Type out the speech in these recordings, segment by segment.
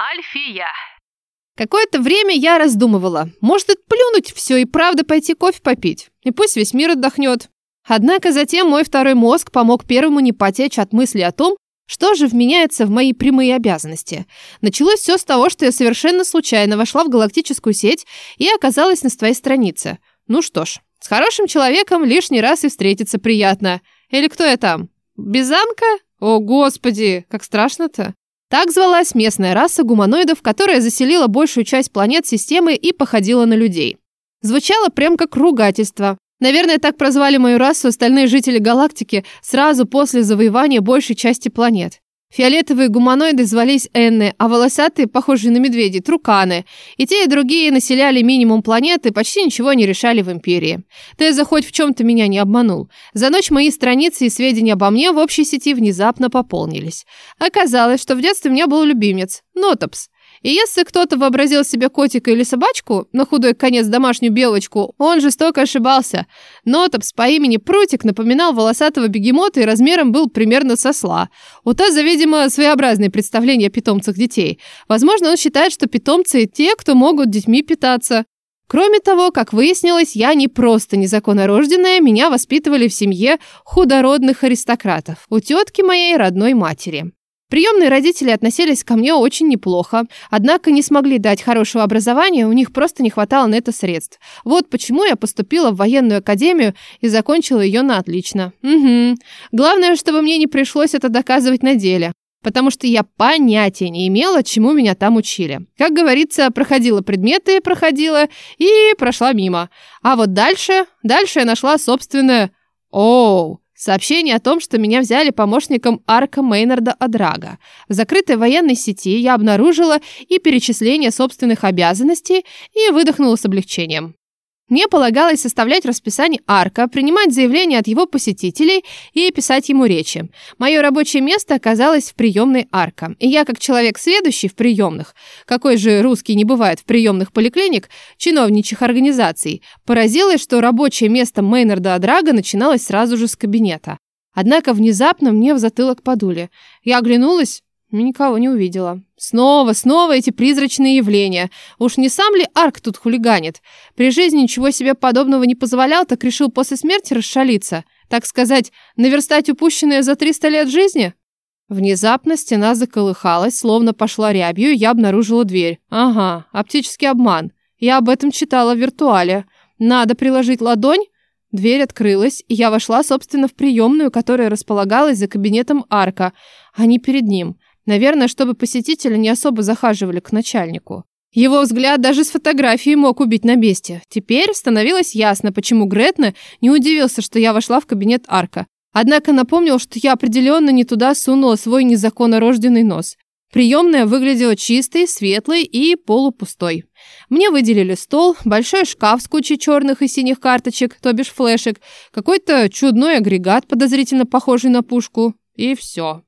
Альфия. Какое-то время я раздумывала. Может, плюнуть все и правда пойти кофе попить. И пусть весь мир отдохнет. Однако затем мой второй мозг помог первому не потечь от мысли о том, что же вменяется в мои прямые обязанности? Началось все с того, что я совершенно случайно вошла в галактическую сеть и оказалась на своей странице. Ну что ж, с хорошим человеком лишний раз и встретиться приятно. Или кто я там? Бизанка? О, господи, как страшно-то. Так звалась местная раса гуманоидов, которая заселила большую часть планет системы и походила на людей. Звучало прям как ругательство. Наверное, так прозвали мою расу остальные жители галактики сразу после завоевания большей части планет. Фиолетовые гуманоиды звались Энны, а волосатые, похожие на медведей, Труканы. И те, и другие населяли минимум планеты, почти ничего не решали в Империи. Теза хоть в чем-то меня не обманул. За ночь мои страницы и сведения обо мне в общей сети внезапно пополнились. Оказалось, что в детстве у меня был любимец – Нотопс. И если кто-то вообразил себе котика или собачку, на худой конец домашнюю белочку, он жестоко ошибался. Нотопс по имени Прутик напоминал волосатого бегемота и размером был примерно сосла. У Таза, видимо, своеобразные представления о питомцах детей. Возможно, он считает, что питомцы – те, кто могут детьми питаться. Кроме того, как выяснилось, я не просто незаконнорожденная, меня воспитывали в семье худородных аристократов, у тетки моей родной матери. Приемные родители относились ко мне очень неплохо, однако не смогли дать хорошего образования, у них просто не хватало на это средств. Вот почему я поступила в военную академию и закончила ее на отлично. Угу. Главное, чтобы мне не пришлось это доказывать на деле. Потому что я понятия не имела, чему меня там учили. Как говорится, проходила предметы, проходила и прошла мимо. А вот дальше, дальше я нашла собственное «Оу». Сообщение о том, что меня взяли помощником Арка Мейнарда Адрага. В закрытой военной сети я обнаружила и перечисление собственных обязанностей и выдохнула с облегчением. Мне полагалось составлять расписание арка, принимать заявления от его посетителей и писать ему речи. Мое рабочее место оказалось в приемной арка. И я, как человек следующий в приемных, какой же русский не бывает в приемных поликлиник, чиновничьих организаций, поразилась, что рабочее место Мейнарда Адрага начиналось сразу же с кабинета. Однако внезапно мне в затылок подули. Я оглянулась, Никого не увидела. Снова, снова эти призрачные явления. Уж не сам ли Арк тут хулиганит? При жизни ничего себе подобного не позволял, так решил после смерти расшалиться. Так сказать, наверстать упущенное за 300 лет жизни? Внезапно стена заколыхалась, словно пошла рябью, и я обнаружила дверь. Ага, оптический обман. Я об этом читала в виртуале. Надо приложить ладонь? Дверь открылась, и я вошла, собственно, в приемную, которая располагалась за кабинетом Арка, а не перед ним. Наверное, чтобы посетители не особо захаживали к начальнику. Его взгляд даже с фотографией мог убить на месте. Теперь становилось ясно, почему Гретна не удивился, что я вошла в кабинет Арка. Однако напомнил, что я определенно не туда сунула свой незаконно рожденный нос. Приемная выглядела чистой, светлой и полупустой. Мне выделили стол, большой шкаф с кучей черных и синих карточек, то бишь флешек, какой-то чудной агрегат, подозрительно похожий на пушку, и все.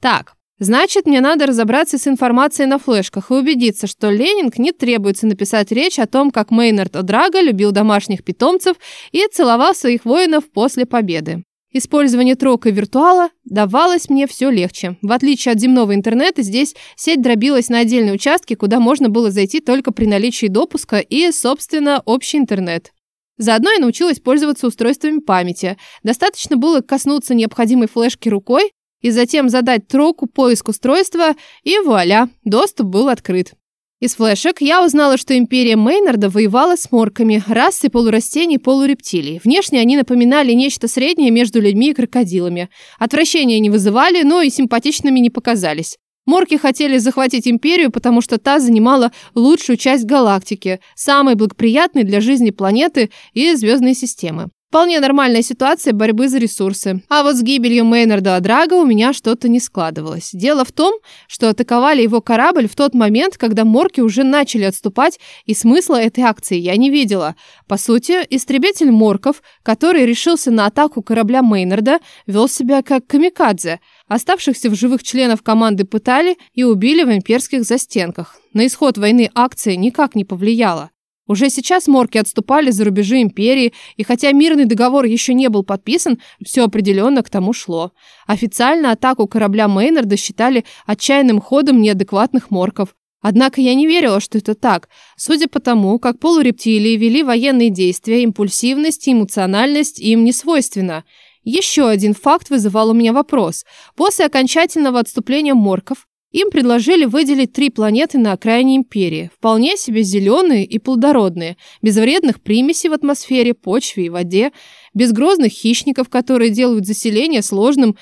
Так, Значит, мне надо разобраться с информацией на флешках и убедиться, что Ленинг не требуется написать речь о том, как Мейнард О'Драга любил домашних питомцев и целовал своих воинов после победы. Использование трока виртуала давалось мне все легче. В отличие от земного интернета, здесь сеть дробилась на отдельные участки, куда можно было зайти только при наличии допуска и, собственно, общий интернет. Заодно я научилась пользоваться устройствами памяти. Достаточно было коснуться необходимой флешки рукой, и затем задать троку поиск устройства, и вуаля, доступ был открыт. Из флешек я узнала, что империя Мейнарда воевала с морками, расой полурастений полурептилий. Внешне они напоминали нечто среднее между людьми и крокодилами. Отвращения не вызывали, но и симпатичными не показались. Морки хотели захватить империю, потому что та занимала лучшую часть галактики, самой благоприятной для жизни планеты и звездной системы. Вполне нормальная ситуация борьбы за ресурсы. А вот с гибелью Мейнарда Адрага у меня что-то не складывалось. Дело в том, что атаковали его корабль в тот момент, когда морки уже начали отступать, и смысла этой акции я не видела. По сути, истребитель морков, который решился на атаку корабля Мейнарда, вел себя как камикадзе. Оставшихся в живых членов команды пытали и убили в имперских застенках. На исход войны акция никак не повлияла. Уже сейчас морки отступали за рубежи империи, и хотя мирный договор еще не был подписан, все определенно к тому шло. Официально атаку корабля Мейнарда считали отчаянным ходом неадекватных морков. Однако я не верила, что это так. Судя по тому, как полурептилии вели военные действия, импульсивность и эмоциональность им не свойственна. Еще один факт вызывал у меня вопрос. После окончательного отступления морков им предложили выделить три планеты на окраине Империи, вполне себе зеленые и плодородные, без вредных примесей в атмосфере, почве и воде, без грозных хищников, которые делают заселение сложным,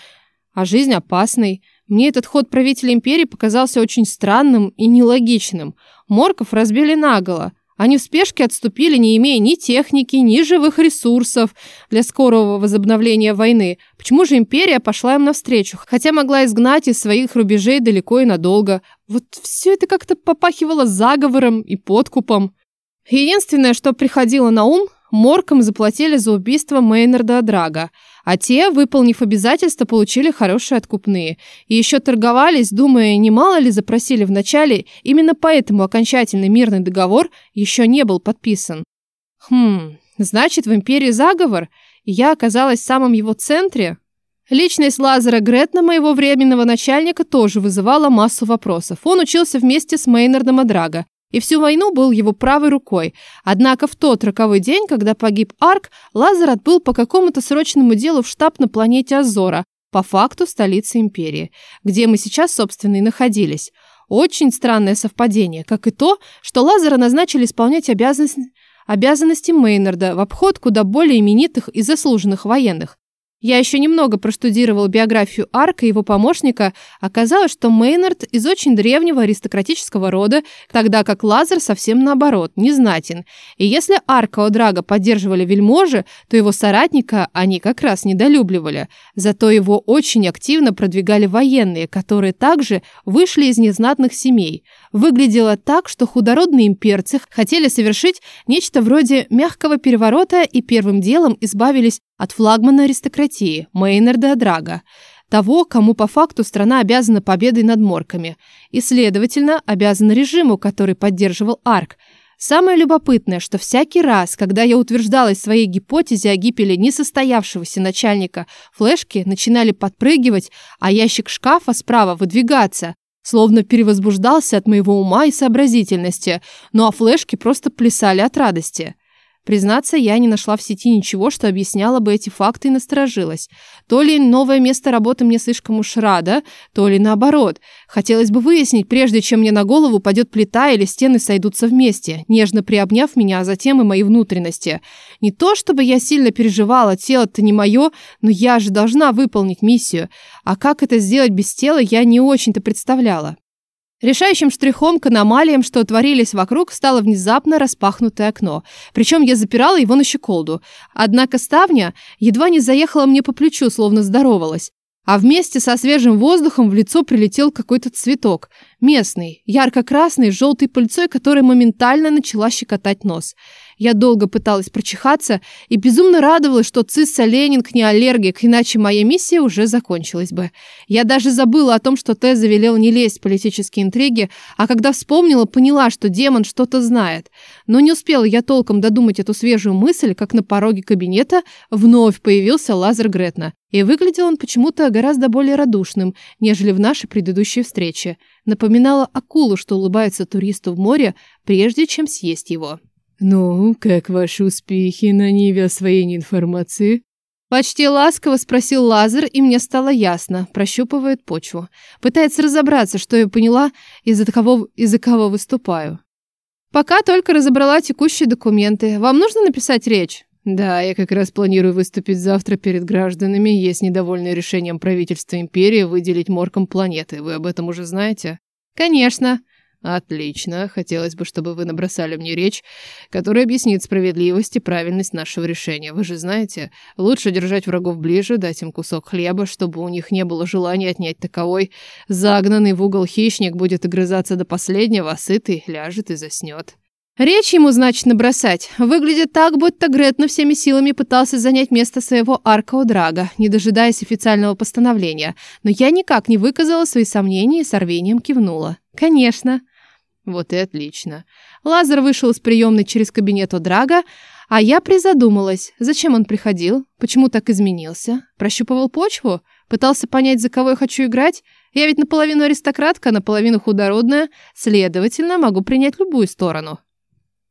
а жизнь опасной. Мне этот ход правителя Империи показался очень странным и нелогичным. Морков разбили наголо, они в спешке отступили, не имея ни техники, ни живых ресурсов для скорого возобновления войны. Почему же империя пошла им навстречу, хотя могла изгнать из своих рубежей далеко и надолго? Вот все это как-то попахивало заговором и подкупом. Единственное, что приходило на ум, Моркам заплатили за убийство Мейнарда Драга, а те, выполнив обязательства, получили хорошие откупные. И еще торговались, думая, немало ли запросили вначале, именно поэтому окончательный мирный договор еще не был подписан. Хм, значит, в Империи заговор, и я оказалась в самом его центре? Личность Лазара Гретна, моего временного начальника, тоже вызывала массу вопросов. Он учился вместе с Мейнардом Адрага, и всю войну был его правой рукой. Однако в тот роковой день, когда погиб Арк, Лазар отбыл по какому-то срочному делу в штаб на планете Азора, по факту столицы империи, где мы сейчас, собственно, и находились. Очень странное совпадение, как и то, что Лазара назначили исполнять обязанности обязанности Мейнарда в обход куда более именитых и заслуженных военных. Я еще немного проштудировал биографию Арка и его помощника. Оказалось, что Мейнард из очень древнего аристократического рода, тогда как Лазар совсем наоборот, незнатен. И если Арка Одрага поддерживали вельможи, то его соратника они как раз недолюбливали. Зато его очень активно продвигали военные, которые также вышли из незнатных семей. Выглядело так, что худородные имперцы хотели совершить нечто вроде мягкого переворота и первым делом избавились от флагмана аристократии Мейнарда Драга, того, кому по факту страна обязана победой над морками, и, следовательно, обязана режиму, который поддерживал Арк. Самое любопытное, что всякий раз, когда я утверждалась своей гипотезе о гибели несостоявшегося начальника, флешки начинали подпрыгивать, а ящик шкафа справа выдвигаться, словно перевозбуждался от моего ума и сообразительности, ну а флешки просто плясали от радости. Признаться, я не нашла в сети ничего, что объясняло бы эти факты и насторожилась. То ли новое место работы мне слишком уж рада, то ли наоборот. Хотелось бы выяснить, прежде чем мне на голову падет плита или стены сойдутся вместе, нежно приобняв меня, а затем и мои внутренности. Не то, чтобы я сильно переживала, тело-то не мое, но я же должна выполнить миссию. А как это сделать без тела, я не очень-то представляла. Решающим штрихом к аномалиям, что творились вокруг, стало внезапно распахнутое окно. Причем я запирала его на щеколду. Однако ставня едва не заехала мне по плечу, словно здоровалась. А вместе со свежим воздухом в лицо прилетел какой-то цветок. Местный, ярко-красный, с желтой пыльцой, которая моментально начала щекотать нос. Я долго пыталась прочихаться и безумно радовалась, что Цисса Ленинг не аллергик, иначе моя миссия уже закончилась бы. Я даже забыла о том, что Теза велел не лезть в политические интриги, а когда вспомнила, поняла, что демон что-то знает. Но не успела я толком додумать эту свежую мысль, как на пороге кабинета вновь появился Лазар Гретна. И выглядел он почему-то гораздо более радушным, нежели в нашей предыдущей встрече. Напоминала акулу, что улыбается туристу в море, прежде чем съесть его. «Ну, как ваши успехи на ниве освоения информации?» Почти ласково спросил Лазар, и мне стало ясно. Прощупывает почву. Пытается разобраться, что я поняла, из-за кого, из-за кого выступаю. Пока только разобрала текущие документы. Вам нужно написать речь? Да, я как раз планирую выступить завтра перед гражданами. Есть недовольные решением правительства империи выделить моркам планеты. Вы об этом уже знаете? Конечно. Отлично. Хотелось бы, чтобы вы набросали мне речь, которая объяснит справедливость и правильность нашего решения. Вы же знаете, лучше держать врагов ближе, дать им кусок хлеба, чтобы у них не было желания отнять таковой. Загнанный в угол хищник будет огрызаться до последнего, а сытый ляжет и заснет. Речь ему, значит, набросать. Выглядит так, будто Гретна всеми силами пытался занять место своего арка Драга, не дожидаясь официального постановления. Но я никак не выказала свои сомнения и с рвением кивнула. «Конечно». Вот и отлично. Лазар вышел из приемной через кабинет Одрага, а я призадумалась, зачем он приходил, почему так изменился, прощупывал почву, Пытался понять, за кого я хочу играть? Я ведь наполовину аристократка, наполовину худородная, следовательно, могу принять любую сторону.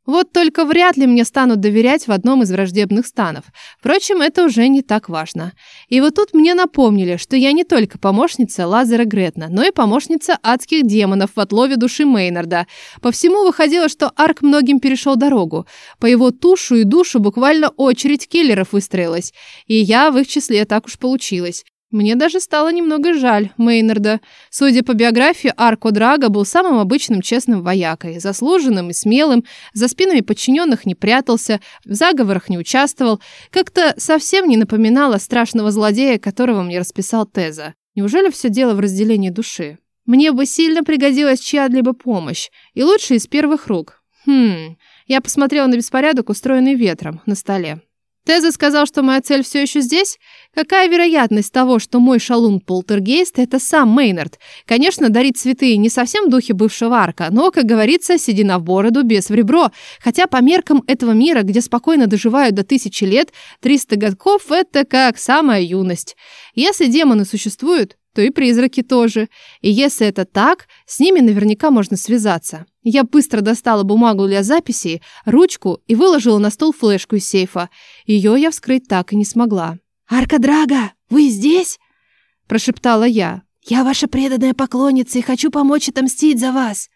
Вот только вряд ли мне станут доверять в одном из враждебных станов. Впрочем, это уже не так важно. И вот тут мне напомнили, что я не только помощница Лазера Гретна, но и помощница адских демонов в отлове души Мейнарда. По всему выходило, что Арк многим перешел дорогу. По его тушу и душу буквально очередь киллеров выстроилась. И я в их числе так уж получилось. Мне даже стало немного жаль Мейнарда. Судя по биографии, Арко Драго был самым обычным честным воякой, заслуженным и смелым, за спинами подчиненных не прятался, в заговорах не участвовал, как-то совсем не напоминало страшного злодея, которого мне расписал Теза. Неужели все дело в разделении души? Мне бы сильно пригодилась чья-либо помощь, и лучше из первых рук. Хм, я посмотрела на беспорядок, устроенный ветром, на столе. Теза сказал, что моя цель все еще здесь? Какая вероятность того, что мой шалун-полтергейст – это сам Мейнард? Конечно, дарить цветы не совсем в духе бывшего арка, но, как говорится, седина в бороду, без в ребро. Хотя по меркам этого мира, где спокойно доживают до тысячи лет, 300 годков – это как самая юность. Если демоны существуют, то и призраки тоже. И если это так, с ними наверняка можно связаться. Я быстро достала бумагу для записей, ручку и выложила на стол флешку из сейфа. Ее я вскрыть так и не смогла. «Арка Драга, вы здесь?» – прошептала я. «Я ваша преданная поклонница и хочу помочь отомстить за вас».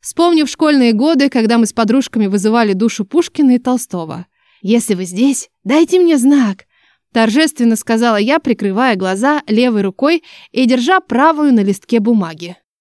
Вспомнив школьные годы, когда мы с подружками вызывали душу Пушкина и Толстого. «Если вы здесь, дайте мне знак», Торжественно сказала я, прикрывая глаза левой рукой и держа правую на листке бумаги.